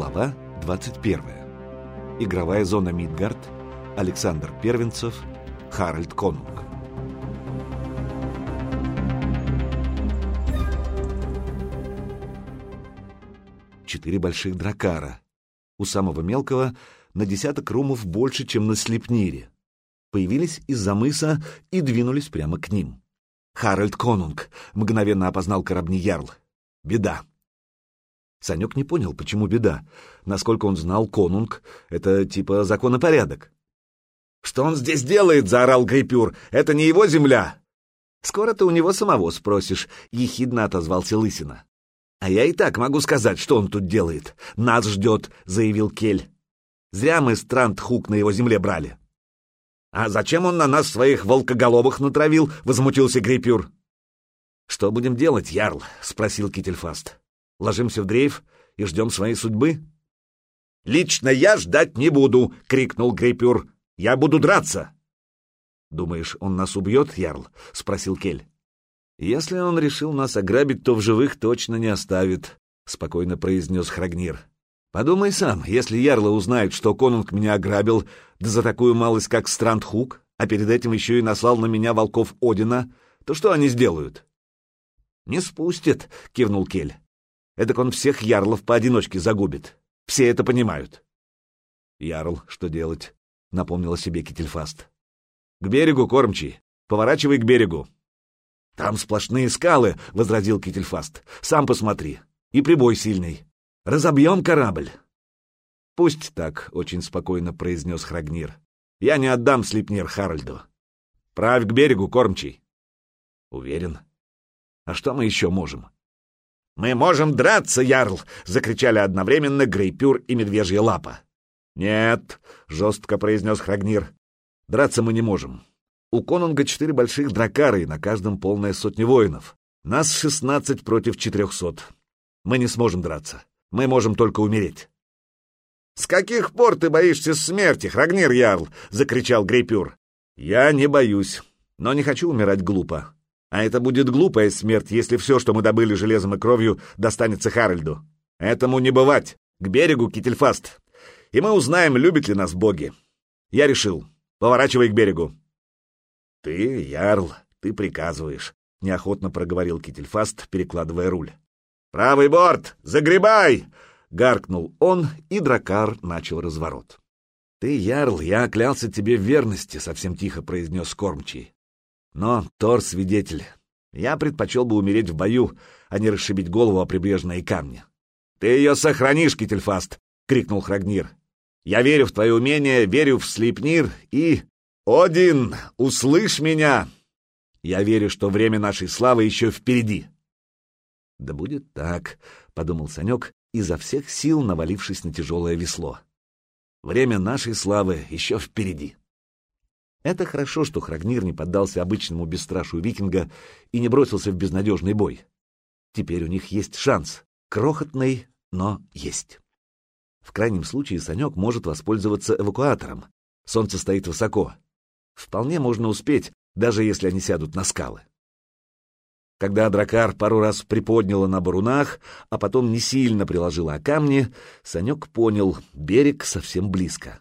Глава 21. Игровая зона Мидгард. Александр Первенцев. Харальд Конунг. Четыре больших дракара. У самого мелкого на десяток румов больше, чем на Слепнире. Появились из-за мыса и двинулись прямо к ним. Харальд Конунг мгновенно опознал корабни Ярл. Беда. Санек не понял, почему беда. Насколько он знал, конунг — это типа законопорядок. «Что он здесь делает?» — заорал Грейпюр. «Это не его земля!» «Скоро ты у него самого спросишь», — ехидно отозвался Лысина. «А я и так могу сказать, что он тут делает. Нас ждет», — заявил Кель. «Зря мы Странд-Хук на его земле брали». «А зачем он на нас своих волкоголовых натравил?» — возмутился Грейпюр. «Что будем делать, Ярл?» — спросил Кительфаст. Ложимся в дрейф и ждем своей судьбы? — Лично я ждать не буду! — крикнул Грейпюр. — Я буду драться! — Думаешь, он нас убьет, Ярл? — спросил Кель. — Если он решил нас ограбить, то в живых точно не оставит, — спокойно произнес Храгнир. — Подумай сам, если Ярла узнает, что конунг меня ограбил, да за такую малость, как Страндхук, а перед этим еще и наслал на меня волков Одина, то что они сделают? — Не спустят, — кивнул Кель. Эдак он всех ярлов поодиночке загубит. Все это понимают. Ярл, что делать? Напомнила себе Кительфаст. К берегу, кормчий. Поворачивай к берегу. Там сплошные скалы, возразил Кительфаст. Сам посмотри. И прибой сильный. Разобьем корабль. Пусть так, очень спокойно произнес Храгнир. Я не отдам Слепнир Харальду. Правь к берегу, кормчий. Уверен. А что мы еще можем? «Мы можем драться, Ярл!» — закричали одновременно Грейпюр и Медвежья Лапа. «Нет», — жестко произнес Храгнир, — «драться мы не можем. У Конунга четыре больших дракары, и на каждом полная сотня воинов. Нас шестнадцать против четырехсот. Мы не сможем драться. Мы можем только умереть». «С каких пор ты боишься смерти, Храгнир Ярл?» — закричал Грейпюр. «Я не боюсь, но не хочу умирать глупо. А это будет глупая смерть, если все, что мы добыли железом и кровью, достанется Харальду. Этому не бывать. К берегу, Кительфаст. И мы узнаем, любят ли нас боги. Я решил. Поворачивай к берегу. Ты, Ярл, ты приказываешь, — неохотно проговорил Кительфаст, перекладывая руль. «Правый борт! Загребай!» — гаркнул он, и дракар начал разворот. «Ты, Ярл, я клялся тебе в верности», — совсем тихо произнес Кормчий. Но Тор свидетель. Я предпочел бы умереть в бою, а не расшибить голову о прибрежные камни. — Ты ее сохранишь, Кительфаст! — крикнул Храгнир. — Я верю в твое умение, верю в Слепнир и... Один, услышь меня! Я верю, что время нашей славы еще впереди. — Да будет так, — подумал Санек, изо всех сил навалившись на тяжелое весло. Время нашей славы еще впереди. Это хорошо, что Храгнир не поддался обычному бесстрашию викинга и не бросился в безнадежный бой. Теперь у них есть шанс. Крохотный, но есть. В крайнем случае Санек может воспользоваться эвакуатором. Солнце стоит высоко. Вполне можно успеть, даже если они сядут на скалы. Когда дракар пару раз приподняла на барунах, а потом не сильно приложила о камни, Санек понял, берег совсем близко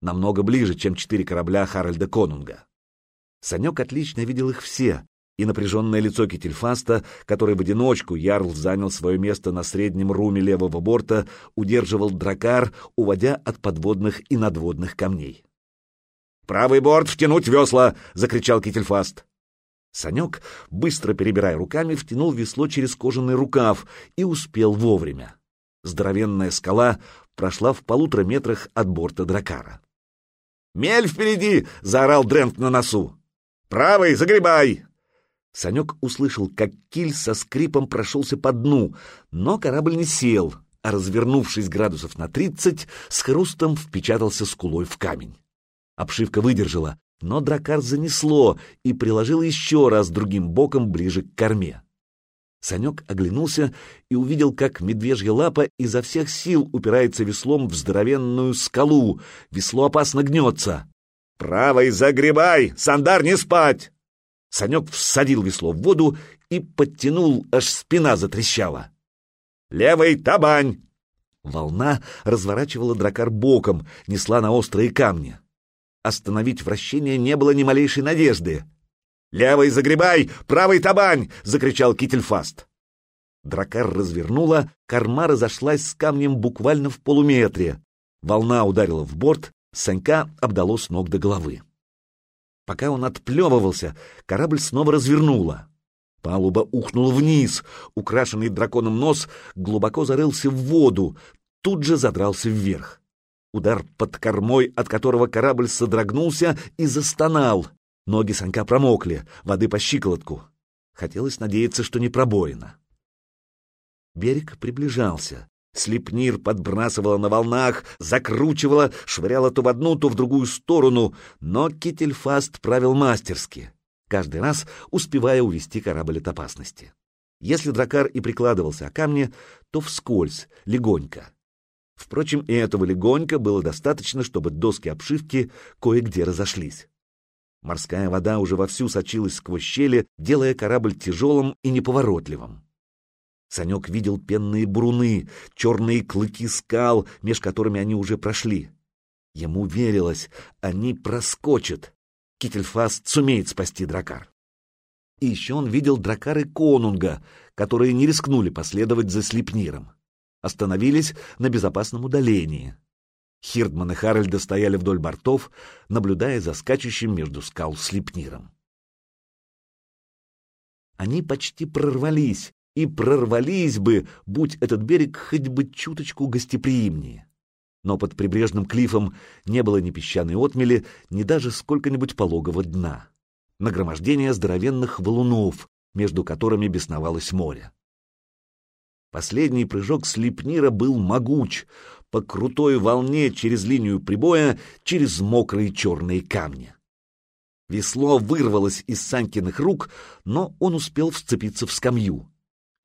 намного ближе, чем четыре корабля Харальда Конунга. Санек отлично видел их все, и напряженное лицо Кительфаста, который в одиночку Ярл занял свое место на среднем руме левого борта, удерживал дракар, уводя от подводных и надводных камней. «Правый борт втянуть весла!» — закричал Кительфаст. Санек, быстро перебирая руками, втянул весло через кожаный рукав и успел вовремя. Здоровенная скала прошла в полутора метрах от борта дракара. «Мель впереди!» — заорал Дрент на носу. «Правый, загребай!» Санек услышал, как киль со скрипом прошелся по дну, но корабль не сел, а, развернувшись градусов на тридцать, с хрустом впечатался скулой в камень. Обшивка выдержала, но дракар занесло и приложил еще раз другим боком ближе к корме. Санек оглянулся и увидел, как медвежья лапа изо всех сил упирается веслом в здоровенную скалу. Весло опасно гнется. «Правой загребай! Сандар, не спать!» Санек всадил весло в воду и подтянул, аж спина затрещала. «Левой табань!» Волна разворачивала дракар боком, несла на острые камни. Остановить вращение не было ни малейшей надежды. «Левый загребай, правый табань!» — закричал Кительфаст. Дракар развернула, корма разошлась с камнем буквально в полуметре. Волна ударила в борт, Санька обдало с ног до головы. Пока он отплевывался, корабль снова развернула. Палуба ухнула вниз, украшенный драконом нос глубоко зарылся в воду, тут же задрался вверх. Удар под кормой, от которого корабль содрогнулся и застонал. Ноги Санька промокли, воды по щиколотку. Хотелось надеяться, что не пробоина. Берег приближался. Слепнир подбрасывала на волнах, закручивала, швыряла то в одну, то в другую сторону, но Кительфаст правил мастерски, каждый раз успевая увести корабль от опасности. Если дракар и прикладывался о камни, то вскользь, легонько. Впрочем, и этого легонько было достаточно, чтобы доски обшивки кое-где разошлись. Морская вода уже вовсю сочилась сквозь щели, делая корабль тяжелым и неповоротливым. Санек видел пенные бруны, черные клыки скал, меж которыми они уже прошли. Ему верилось, они проскочат. Кительфаст сумеет спасти дракар. И еще он видел дракары конунга, которые не рискнули последовать за Слепниром. Остановились на безопасном удалении. Хирдман и Харальда стояли вдоль бортов, наблюдая за скачущим между скал Слепниром. Они почти прорвались, и прорвались бы, будь этот берег хоть бы чуточку гостеприимнее. Но под прибрежным клифом не было ни песчаной отмели, ни даже сколько-нибудь пологого дна. Нагромождение здоровенных валунов, между которыми бесновалось море. Последний прыжок Слепнира был могуч, по крутой волне через линию прибоя, через мокрые черные камни. Весло вырвалось из Санькиных рук, но он успел вцепиться в скамью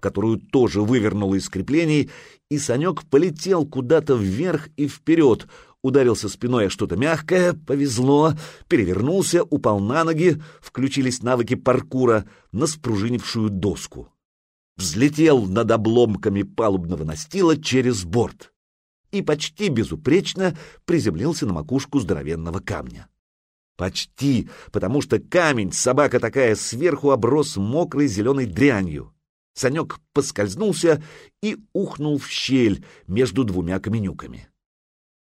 которую тоже вывернуло из креплений, и Санек полетел куда-то вверх и вперед, ударился спиной о что-то мягкое, повезло, перевернулся, упал на ноги, включились навыки паркура на спружинившую доску. Взлетел над обломками палубного настила через борт и почти безупречно приземлился на макушку здоровенного камня. Почти, потому что камень, собака такая, сверху оброс мокрой зеленой дрянью. Санек поскользнулся и ухнул в щель между двумя каменюками.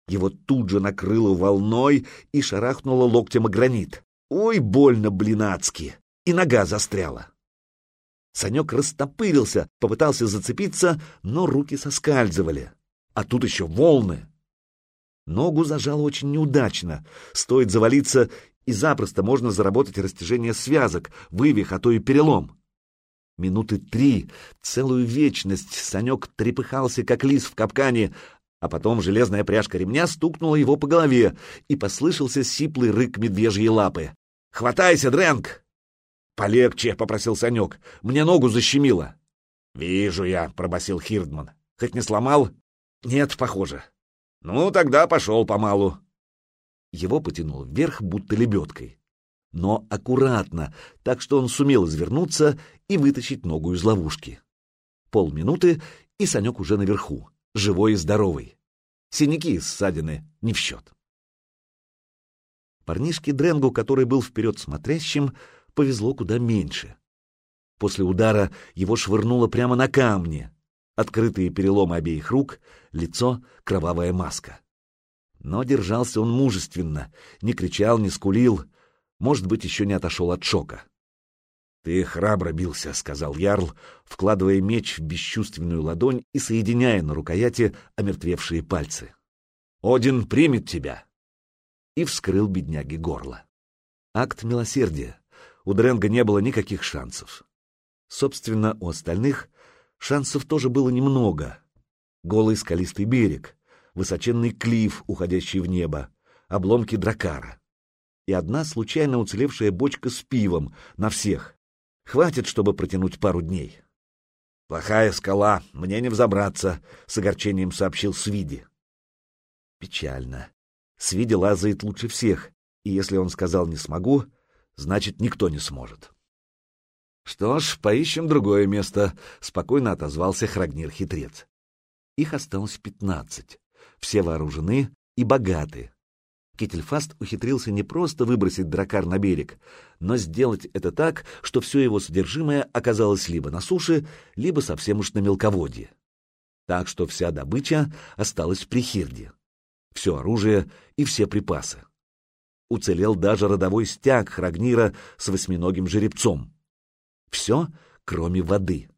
Его тут же накрыло волной и шарахнуло локтем о гранит. Ой, больно, блинацки! И нога застряла. Санек растопырился, попытался зацепиться, но руки соскальзывали. А тут еще волны. Ногу зажало очень неудачно. Стоит завалиться, и запросто можно заработать растяжение связок, вывих, а то и перелом. Минуты три, целую вечность, Санек трепыхался, как лис в капкане, а потом железная пряжка ремня стукнула его по голове, и послышался сиплый рык медвежьей лапы. «Хватайся, Дрэнк!» «Полегче», — попросил Санек, — «мне ногу защемило». «Вижу я», — пробасил Хирдман. «Хоть не сломал?» «Нет, похоже». «Ну, тогда пошел помалу». Его потянул вверх, будто лебедкой но аккуратно, так что он сумел извернуться и вытащить ногу из ловушки. Полминуты, и Санек уже наверху, живой и здоровый. Синяки и ссадины не в счет. Парнишке Дренгу, который был вперед смотрящим, повезло куда меньше. После удара его швырнуло прямо на камни. Открытые переломы обеих рук, лицо, кровавая маска. Но держался он мужественно, не кричал, не скулил, может быть, еще не отошел от шока. «Ты храбро бился», — сказал Ярл, вкладывая меч в бесчувственную ладонь и соединяя на рукояти омертвевшие пальцы. «Один примет тебя!» И вскрыл бедняге горло. Акт милосердия. У Дренга не было никаких шансов. Собственно, у остальных шансов тоже было немного. Голый скалистый берег, высоченный клиф, уходящий в небо, обломки дракара и одна случайно уцелевшая бочка с пивом на всех. Хватит, чтобы протянуть пару дней. «Плохая скала, мне не взобраться», — с огорчением сообщил Свиди. Печально. Свиди лазает лучше всех, и если он сказал «не смогу», значит, никто не сможет. «Что ж, поищем другое место», — спокойно отозвался Храгнир-хитрец. Их осталось пятнадцать. Все вооружены и богаты. Кительфаст ухитрился не просто выбросить дракар на берег, но сделать это так, что все его содержимое оказалось либо на суше, либо совсем уж на мелководье. Так что вся добыча осталась при Хирде. Все оружие и все припасы. Уцелел даже родовой стяг Храгнира с восьминогим жеребцом. Все, кроме воды.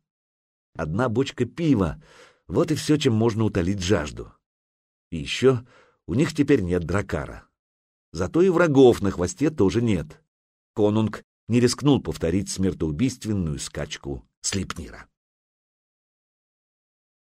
Одна бочка пива — вот и все, чем можно утолить жажду. И еще у них теперь нет дракара. Зато и врагов на хвосте тоже нет. Конунг не рискнул повторить смертоубийственную скачку Слепнира.